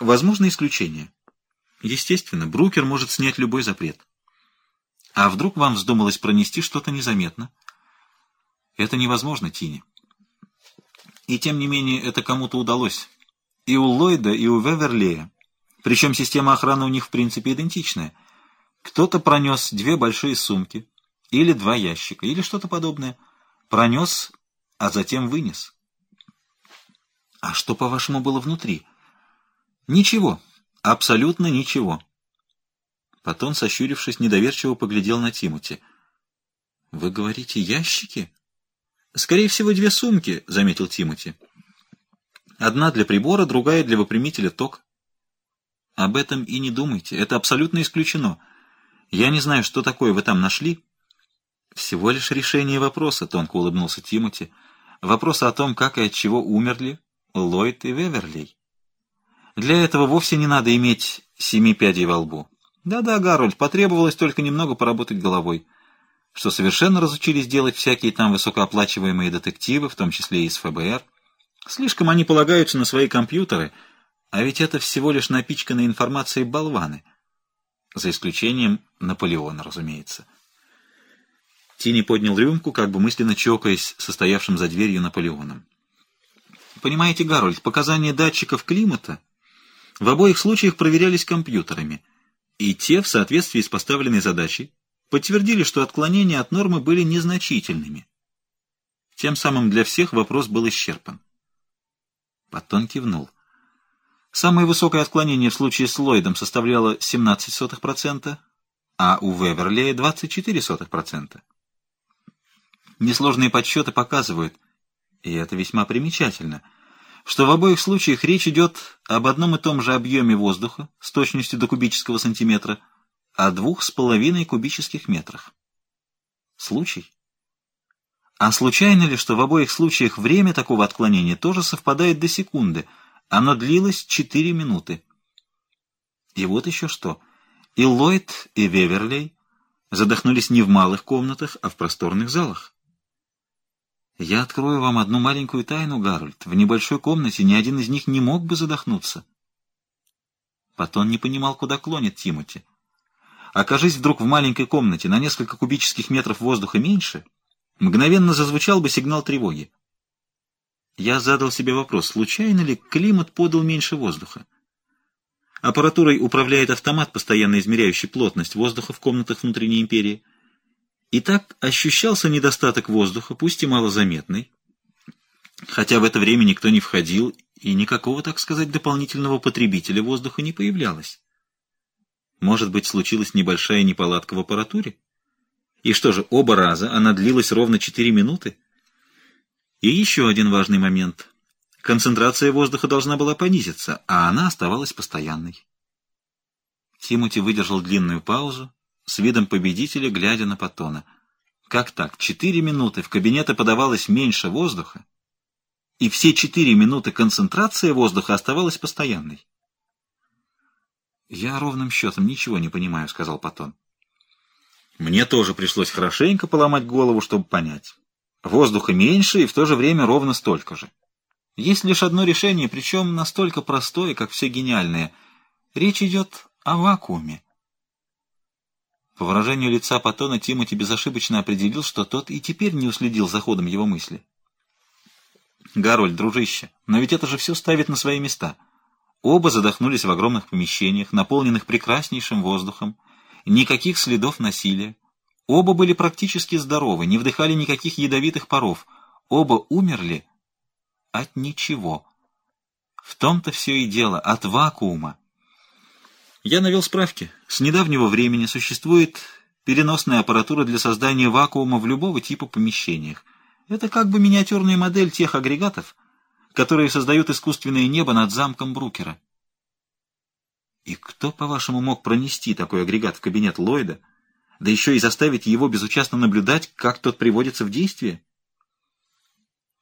Возможно исключение. Естественно, брукер может снять любой запрет. А вдруг вам вздумалось пронести что-то незаметно? Это невозможно, Тини. И тем не менее, это кому-то удалось. И у Ллойда, и у Веверлея. Причем система охраны у них в принципе идентичная. Кто-то пронес две большие сумки, или два ящика, или что-то подобное. Пронес, а затем вынес. А что, по-вашему, было внутри? Ничего. Абсолютно ничего. Потом, сощурившись, недоверчиво поглядел на Тимути. «Вы говорите, ящики?» «Скорее всего, две сумки», — заметил Тимути. «Одна для прибора, другая для выпрямителя ток». «Об этом и не думайте. Это абсолютно исключено. Я не знаю, что такое вы там нашли». «Всего лишь решение вопроса», — тонко улыбнулся Тимути. «Вопроса о том, как и от чего умерли Ллойд и Веверлей». Для этого вовсе не надо иметь семи пядей во лбу. Да-да, Гарольд, потребовалось только немного поработать головой, что совершенно разучились делать всякие там высокооплачиваемые детективы, в том числе и из ФБР. Слишком они полагаются на свои компьютеры, а ведь это всего лишь напичканные информацией болваны. За исключением Наполеона, разумеется. Тини поднял рюмку, как бы мысленно чокаясь состоявшим за дверью Наполеоном. Понимаете, Гарольд, показания датчиков климата в обоих случаях проверялись компьютерами, и те, в соответствии с поставленной задачей, подтвердили, что отклонения от нормы были незначительными. Тем самым для всех вопрос был исчерпан. Паттон кивнул. Самое высокое отклонение в случае с Ллойдом составляло 17%, а у Веверлея 24%. Несложные подсчеты показывают, и это весьма примечательно – что в обоих случаях речь идет об одном и том же объеме воздуха с точностью до кубического сантиметра, о двух с половиной кубических метрах. Случай? А случайно ли, что в обоих случаях время такого отклонения тоже совпадает до секунды? Оно длилось 4 минуты. И вот еще что. И Ллойд, и Веверлей задохнулись не в малых комнатах, а в просторных залах. Я открою вам одну маленькую тайну, Гарольд. В небольшой комнате ни один из них не мог бы задохнуться. Потом не понимал, куда клонит Тимоти. Окажись вдруг в маленькой комнате на несколько кубических метров воздуха меньше, мгновенно зазвучал бы сигнал тревоги. Я задал себе вопрос, случайно ли климат подал меньше воздуха? Аппаратурой управляет автомат, постоянно измеряющий плотность воздуха в комнатах внутренней империи. И так ощущался недостаток воздуха, пусть и малозаметный, хотя в это время никто не входил, и никакого, так сказать, дополнительного потребителя воздуха не появлялось. Может быть, случилась небольшая неполадка в аппаратуре? И что же, оба раза она длилась ровно 4 минуты? И еще один важный момент. Концентрация воздуха должна была понизиться, а она оставалась постоянной. Тимоти выдержал длинную паузу, с видом победителя, глядя на Паттона. Как так? Четыре минуты в кабинете подавалось меньше воздуха, и все четыре минуты концентрация воздуха оставалась постоянной. «Я ровным счетом ничего не понимаю», — сказал Паттон. «Мне тоже пришлось хорошенько поломать голову, чтобы понять. Воздуха меньше и в то же время ровно столько же. Есть лишь одно решение, причем настолько простое, как все гениальное. Речь идет о вакууме. По выражению лица Патона Тимоти безошибочно определил, что тот и теперь не уследил за ходом его мысли. «Гарольд, дружище, но ведь это же все ставит на свои места». Оба задохнулись в огромных помещениях, наполненных прекраснейшим воздухом. Никаких следов насилия. Оба были практически здоровы, не вдыхали никаких ядовитых паров. Оба умерли от ничего. В том-то все и дело, от вакуума. Я навел справки. С недавнего времени существует переносная аппаратура для создания вакуума в любого типа помещениях. Это как бы миниатюрная модель тех агрегатов, которые создают искусственное небо над замком Брукера. И кто, по-вашему, мог пронести такой агрегат в кабинет Ллойда, да еще и заставить его безучастно наблюдать, как тот приводится в действие?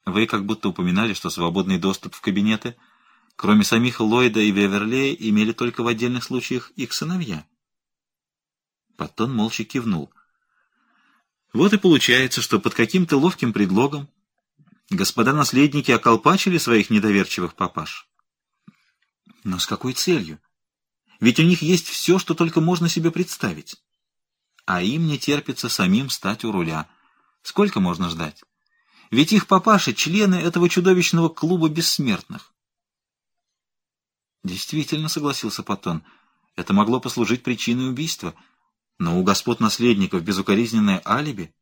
Вы как будто упоминали, что свободный доступ в кабинеты — Кроме самих Ллойда и Веверлея, имели только в отдельных случаях их сыновья. Паттон молча кивнул. Вот и получается, что под каким-то ловким предлогом господа наследники околпачили своих недоверчивых папаш. Но с какой целью? Ведь у них есть все, что только можно себе представить. А им не терпится самим стать у руля. Сколько можно ждать? Ведь их папаши — члены этого чудовищного клуба бессмертных. Действительно, согласился Патон, это могло послужить причиной убийства. Но у господ наследников безукоризненное алиби.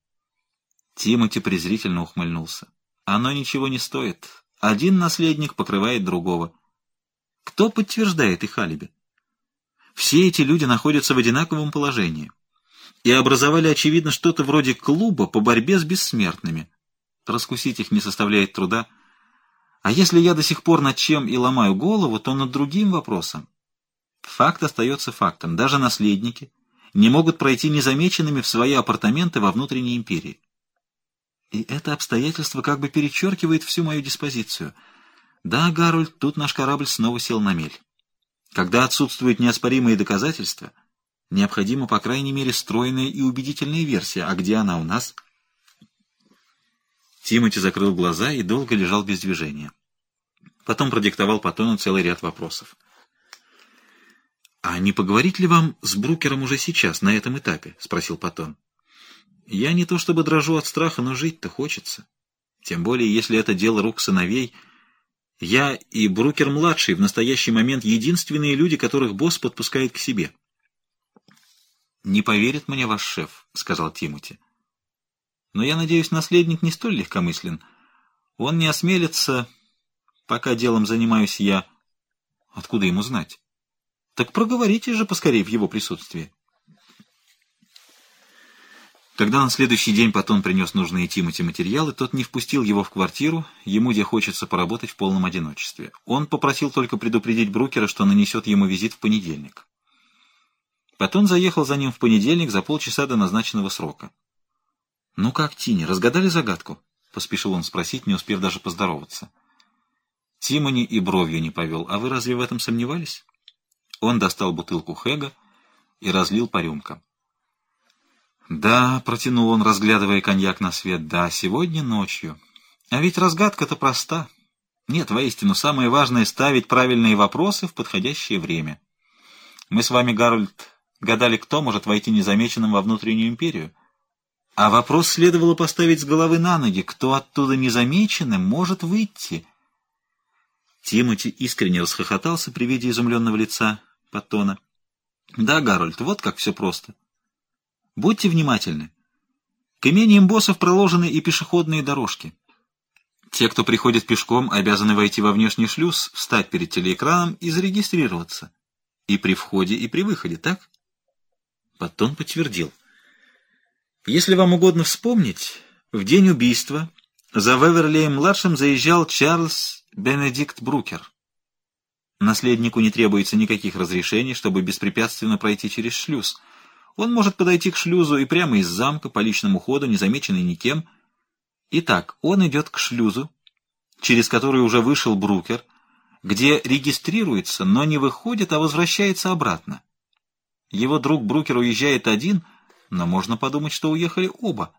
Тимоти презрительно ухмыльнулся. Оно ничего не стоит. Один наследник покрывает другого. Кто подтверждает их алиби? Все эти люди находятся в одинаковом положении и образовали, очевидно, что-то вроде клуба по борьбе с бессмертными. Раскусить их не составляет труда. А если я до сих пор над чем и ломаю голову, то над другим вопросом. Факт остается фактом. Даже наследники не могут пройти незамеченными в свои апартаменты во внутренней империи. И это обстоятельство как бы перечеркивает всю мою диспозицию. Да, Гарольд, тут наш корабль снова сел на мель. Когда отсутствуют неоспоримые доказательства, необходима, по крайней мере, стройная и убедительная версия. А где она у нас? Тимоти закрыл глаза и долго лежал без движения. Потом продиктовал Патону целый ряд вопросов. «А не поговорить ли вам с Брукером уже сейчас, на этом этапе?» — спросил Патон. «Я не то чтобы дрожу от страха, но жить-то хочется. Тем более, если это дело рук сыновей — я и Брукер-младший в настоящий момент единственные люди, которых босс подпускает к себе. «Не поверит мне ваш шеф», — сказал Тимоти. «Но я надеюсь, наследник не столь легкомыслен. Он не осмелится, пока делом занимаюсь я. Откуда ему знать? Так проговорите же поскорее в его присутствии». Когда на следующий день Патон принес нужные Тимати материалы, тот не впустил его в квартиру, ему где хочется поработать в полном одиночестве. Он попросил только предупредить Брукера, что нанесет ему визит в понедельник. Патон заехал за ним в понедельник за полчаса до назначенного срока. «Ну как, Тини, разгадали загадку?» — поспешил он спросить, не успев даже поздороваться. Тимони и бровью не повел. «А вы разве в этом сомневались?» Он достал бутылку Хэга и разлил по рюмкам. «Да», — протянул он, разглядывая коньяк на свет, — «да, сегодня ночью. А ведь разгадка-то проста. Нет, воистину, самое важное — ставить правильные вопросы в подходящее время. Мы с вами, Гарольд, гадали, кто может войти незамеченным во внутреннюю империю. А вопрос следовало поставить с головы на ноги, кто оттуда незамеченным может выйти». Тимоти искренне расхохотался при виде изумленного лица Паттона. «Да, Гарольд, вот как все просто». Будьте внимательны. К имениям боссов проложены и пешеходные дорожки. Те, кто приходит пешком, обязаны войти во внешний шлюз, встать перед телеэкраном и зарегистрироваться. И при входе, и при выходе, так? Потом подтвердил. Если вам угодно вспомнить, в день убийства за Веверлеем-младшим заезжал Чарльз Бенедикт Брукер. Наследнику не требуется никаких разрешений, чтобы беспрепятственно пройти через шлюз — он может подойти к шлюзу и прямо из замка по личному ходу, незамеченный никем. Итак, он идет к шлюзу, через который уже вышел Брукер, где регистрируется, но не выходит, а возвращается обратно. Его друг Брукер уезжает один, но можно подумать, что уехали оба.